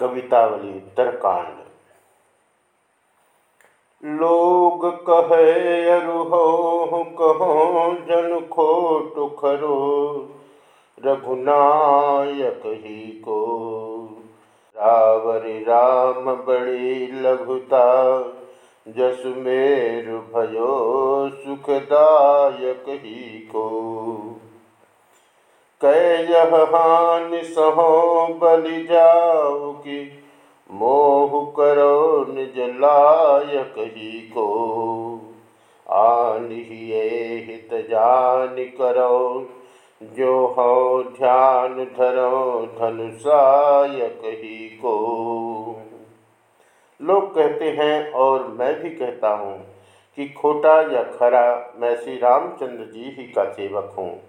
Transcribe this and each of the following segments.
कवितावली उत्तरकांड लोग कहे, अरुहो, कहो, जन खोट खरो रघुनायक ही को। रावरि राम बड़ी लघुता जसमेर भयो सुखदायक ही को। कैह हान सहो बलि जाओ कि मोह करो निज लायक ही को। आन हित जान करो, जो हो ध्यान धरो धनुषायक ही को। लोग कहते हैं, और मैं भी कहता हूँ, कि खोटा या खरा मैं श्री रामचंद्र जी ही का सेवक हूँ।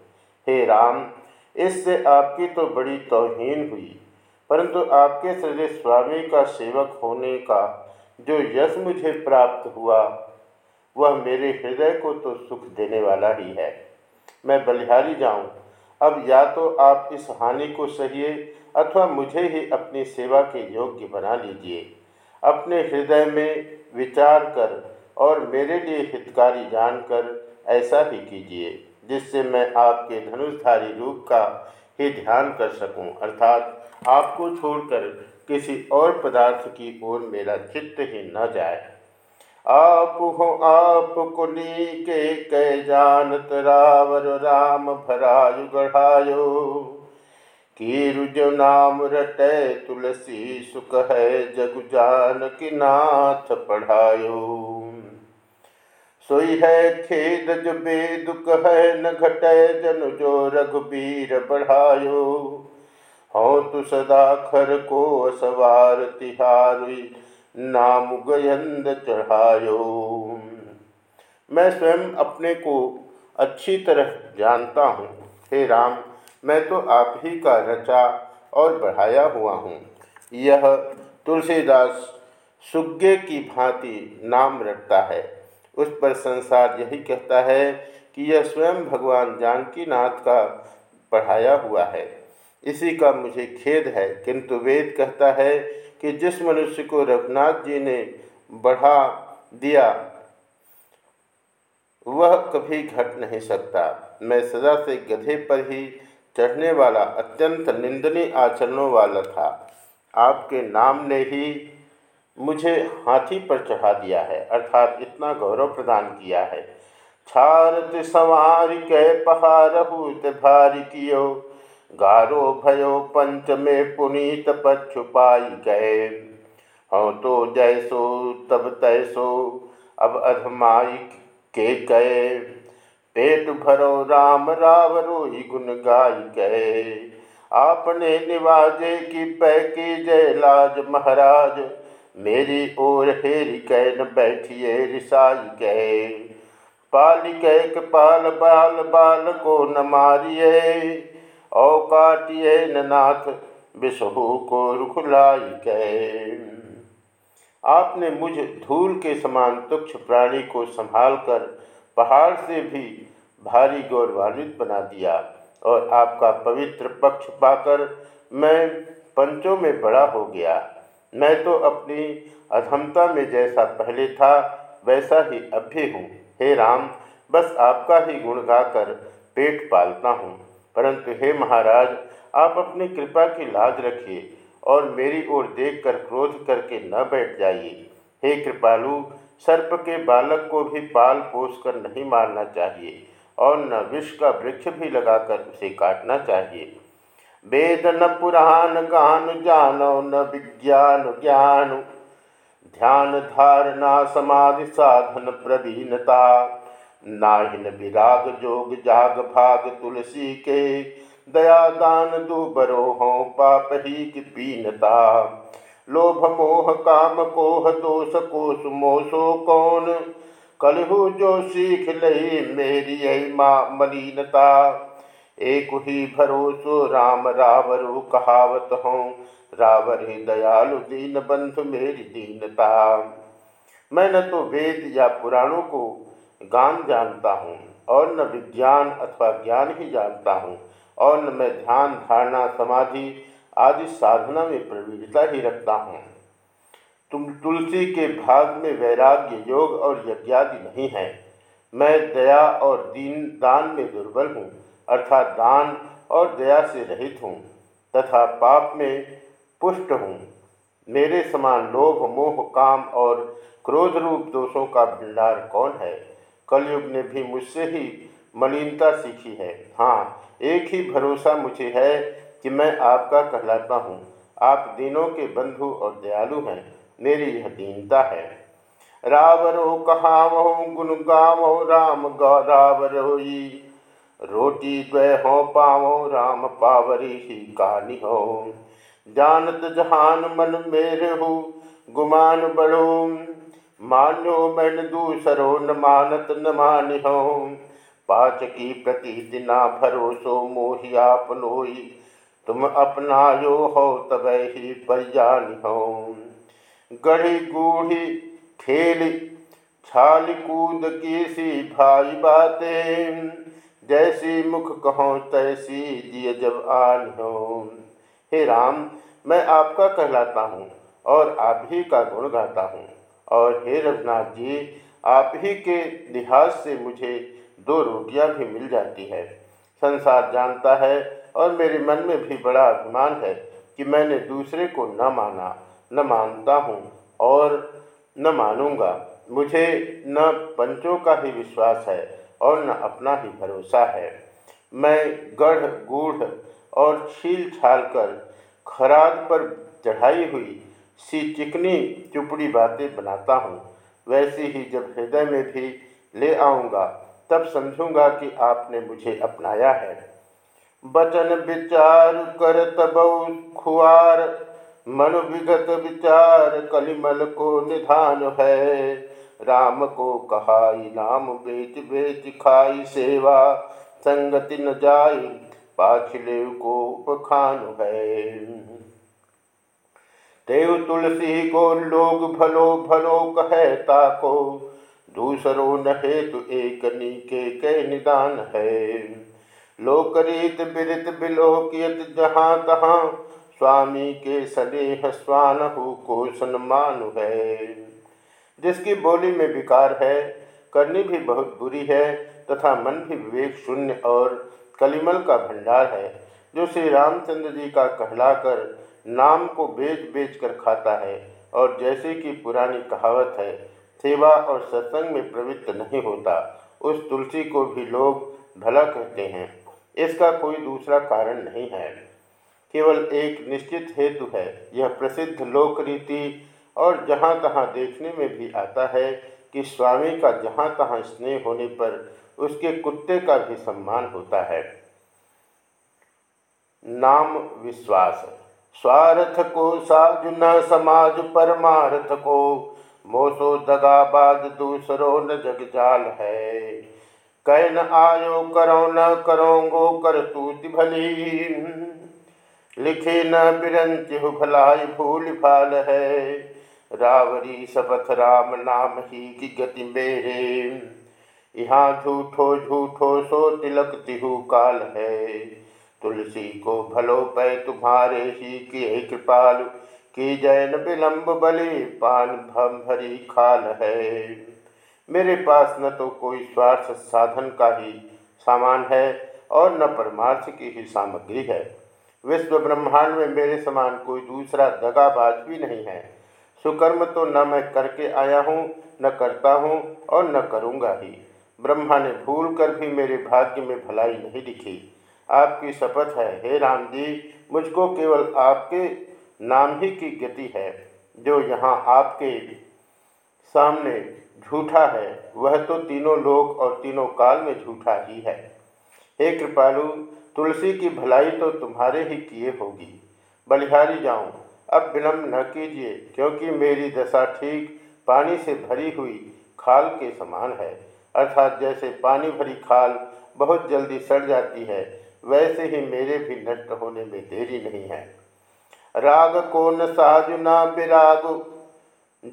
हे राम इससे आपकी तो बड़ी तोहीन हुई। परंतु आपके सजे स्वामी का सेवक होने का जो यश मुझे प्राप्त हुआ, वह मेरे हृदय को तो सुख देने वाला ही है। मैं बलिहारी जाऊँ। अब या तो आप इस हानि को सहिए अथवा मुझे ही अपनी सेवा के योग्य बना लीजिए। अपने हृदय में विचार कर और मेरे लिए हितकारी जानकर ऐसा ही कीजिए। जिससे मैं आपके धनुषधारी रूप का ही ध्यान कर सकूँ। अर्थात आपको छोड़कर किसी और पदार्थ की ओर मेरा चित्त ही न जाए। आप हो आप कुली के कै जानत रावर राम भरायु गढ़ायो। कीरु जो नाम रटे तुलसी सुख है जग जान की नाथ पढ़ायो। सोई है खेद जो बेदुक है, न घटे जन जो रघुबीर बढ़ायो। हो तु सदा खर को सवार तिहारुई, नाम गयंद चढ़ायो। मैं स्वयं अपने को अच्छी तरह जानता हूँ। हे राम, मैं तो आप ही का रचा और बढ़ाया हुआ हूँ। यह तुलसीदास सुग्गे की भांति नाम रखता है। उस पर संसार यही कहता है कि यह स्वयं भगवान जानकी नाथ का पढ़ाया हुआ है। इसी का मुझे खेद है, किंतु वेद कहता है कि जिस मनुष्य को रघुनाथ जी ने बढ़ा दिया, वह कभी घट नहीं सकता। मैं सदा से गधे पर ही चढ़ने वाला अत्यंत निंदनीय आचरणों वाला था। आपके नाम ने ही मुझे हाथी पर चढ़ा दिया है, अर्थात इतना गौरव प्रदान किया है। छारत सवार के पहारहूत कियो, गारो भयो पंच में पुनीत पछुपाई गए। हाँ तो जैसो, तब तैसो, अब अधमाई के गए। पेट भरो राम रावरो ही गुण गाय गए। आपने निवाजे की पैकी जय लाज महाराज मेरी ओर हेरी कैन बैठिए, रिसाई गए पाल कैक पाल, बाल बाल को न मारिए औ काटिए नाथ विषहु को रुखलाई गए आपने मुझ धूल के समान तुक्ष प्राणी को संभालकर पहाड़ से भी भारी गौरवान्वित बना दिया और आपका पवित्र पक्ष पाकर मैं पंचों में बड़ा हो गया। मैं तो अपनी अधमता में जैसा पहले था, वैसा ही अब भी हूँ। हे राम, बस आपका ही गुण गाकर पेट पालता हूँ। परंतु हे महाराज, आप अपनी कृपा की लाज रखिए और मेरी ओर देखकर क्रोध करके न बैठ जाइए। हे कृपालु, सर्प के बालक को भी पाल पोस कर नहीं मारना चाहिए और न विष का वृक्ष भी लगाकर उसे काटना चाहिए। वेद न पुराण गान जानो न विज्ञान ज्ञान। ध्यान धारणा समाधि साधन प्रवीणता नाहिन विराग जोग जाग भाग तुलसी के। दया दान दुबरो हो पाप ही की पीनता लोभ मोह काम कोह दोष कोष मोसो कौन? कलहु जो सीख लही मेरी यही माँ मलिनता। एक ही भरोसो राम रावरु कहावत हूँ। रावर ही दयालु दीन बंधु मेरी दीनता। मैं न तो वेद या पुराणों को गान जानता हूँ, और न विज्ञान अथवा ज्ञान ही जानता हूँ, और न मैं ध्यान, धारणा, समाधि आदि साधना में प्रवीणता ही रखता हूँ। तुम तुलसी के भाग में वैराग्य योग और यज्ञादि नहीं है। मैं दया और दीन दान में दुर्बल हूँ। अर्थात दान और दया से रहित हूँ, तथा पाप में पुष्ट हूँ। मेरे समान लोभ, मोह, काम और क्रोध रूप दोषों का भंडार कौन है? कलयुग ने भी मुझसे ही मलिनता सीखी है। हाँ एक ही भरोसा मुझे है कि मैं आपका कहलाता हूँ। आप दिनों के बंधु और दयालु हैं। मेरी यह दीनता है। रावरो कहावो गुण गावो राम रावरोई रोटी द्वय हो पावो, राम पावरी ही कहानी हो। जानत जहान मन मेरे हो, गुमान बड़ो। मान्यो मन दूसरो न मानत न मान हो। पाच की प्रतीति ना भरोसो मोहिया पनोई तुम अपनायो हो तब ही परिजान हो। गढ़ी गूढ़ी खेल छाल कूद की सी भाई बातें। जैसी मुख कहो, तैसी दिय जब आन हो। हे राम, मैं आपका कहलाता हूँ और आप ही का गुण गाता हूँ। और हे रघुनाथ जी, आप ही के लिहाज से मुझे दो रोटियाँ भी मिल जाती है। संसार जानता है और मेरे मन में भी बड़ा अभिमान है कि मैंने दूसरे को न माना, न मानता हूँ और न मानूँगा। मुझे न पंचों का ही विश्वास है और न अपना ही भरोसा है। मैं गढ़, गूढ़ और छील छाल कर खराद पर चढ़ाई हुई सी चिकनी चुपड़ी बातें बनाता हूँ। वैसे ही जब हृदय में भी ले आऊँगा, तब समझूँगा कि आपने मुझे अपनाया है। बचन विचार कर तब खुआर, मन विगत विचार कलिमल को निधान है। राम को कहाई, नाम बेच बेच खाई सेवा। संगति न जाई, पाछले को उपखान है। देव तुलसी को लोग भलो भलो कहता ताको दूसरो न हेतु एक नीके के निदान है। लोकरीत बिरित बिलोकियत जहाँ तहाँ, स्वामी के सदेह स्वान को सन्मान है। जिसकी बोली में विकार है, करनी भी बहुत बुरी है, तथा मन भी विवेक शून्य और कलिमल का भंडार है, जो श्री रामचंद्र जी का कहलाकर नाम को बेच बेच कर खाता है, और जैसे कि पुरानी कहावत है, सेवा और सत्संग में प्रवृत्त नहीं होता, उस तुलसी को भी लोग भला कहते हैं, इसका कोई दूसरा कारण नहीं है। केवल एक निश्चित हेतु है, यह प्रसिद्ध लोक रीति और जहाँ तहाँ देखने में भी आता है कि स्वामी का जहाँ तहाँ स्नेह होने पर उसके कुत्ते का भी सम्मान होता है। नाम विश्वास। स्वार्थ को साज न समाज परमार्थ को, मोसो दगाबाज दूसरो न जग जाल है। कह न आयो करो न करो गो कर तूति भली। लिखे न बिरंच भलाई भूल भाल है। रावरी शपथ राम नाम ही की गति मेरे यहाँ झूठो झूठो सो तिलक तिहु काल है। तुलसी को भलो पै तुम्हारे ही किए कृपाल, की जैन विलम्ब बलि पान भम भरी खाल है। मेरे पास न तो कोई स्वार्थ साधन का ही सामान है, और न परमार्थ की ही सामग्री है। विश्व ब्रह्मांड में मेरे समान कोई दूसरा दगाबाज भी नहीं है। सुकर्म तो न मैं करके आया हूँ, न करता हूँ और न करूँगा ही। ब्रह्मा ने भूल कर भी मेरे भाग्य में भलाई नहीं दिखी। आपकी शपथ है, हे राम जी, मुझको केवल आपके नाम ही की गति है, जो यहाँ आपके सामने झूठा है, वह तो तीनों लोक और तीनों काल में झूठा ही है। हे कृपालु, तुलसी की भलाई तो तुम्हारे ही किए होगी। बलिहारी जाऊँ अब विलम्ब न कीजिए, क्योंकि मेरी दशा ठीक पानी से भरी हुई खाल के समान है। अर्थात जैसे पानी भरी खाल बहुत जल्दी सड़ जाती है, वैसे ही मेरे भी नष्ट होने में देरी नहीं है। राग को न साजुना विराग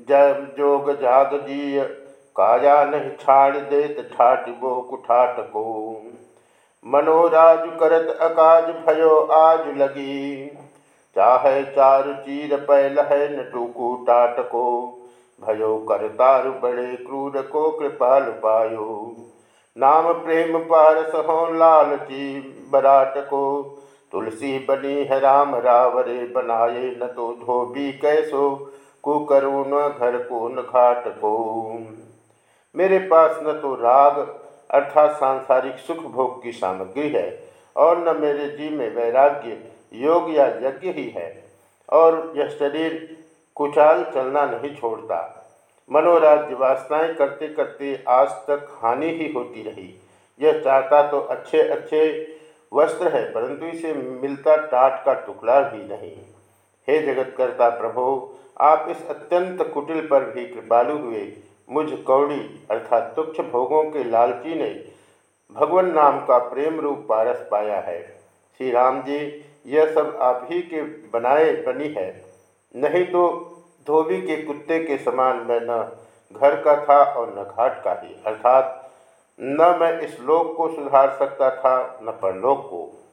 जब जोग जाग जी काया नहीं छाड़ देत ठाट बो कुठाट को। मनोराज करत अकाज भयो आज लगी। चाहे चारु चीर पैल है न टूकू टाट को। भयो करतारु बड़े क्रूर को कृपाल पायो। नाम प्रेम पारस हो लालची बराट को। तुलसी बनी है, राम रावरे बनाए, न तो धोबी कैसो कु न घर को न घाट को। मेरे पास न तो राग, अर्थात सांसारिक सुख भोग की सामग्री है, और न मेरे जी में वैराग्य योग या यज्ञ ही है, और यह शरीर कुचाल चलना नहीं छोड़ता। मनोराज्य वासनाएँ करते करते आज तक हानि ही होती रही। यह चाहता तो अच्छे अच्छे वस्त्र है, परंतु इसे मिलता टाट का टुकड़ा भी नहीं। हे जगतकर्ता प्रभो, आप इस अत्यंत कुटिल पर भी कृपालु हुए। मुझ कौड़ी, अर्थात तुक्ष भोगों के लालची ने भगवान नाम का प्रेम रूप पारस पाया है। श्री राम जी यह सब आप ही के बनाए बनी है। नहीं तो धोबी के कुत्ते के समान मैं न घर का था और न घाट का ही। अर्थात न मैं इस लोक को सुधार सकता था, न परलोक को।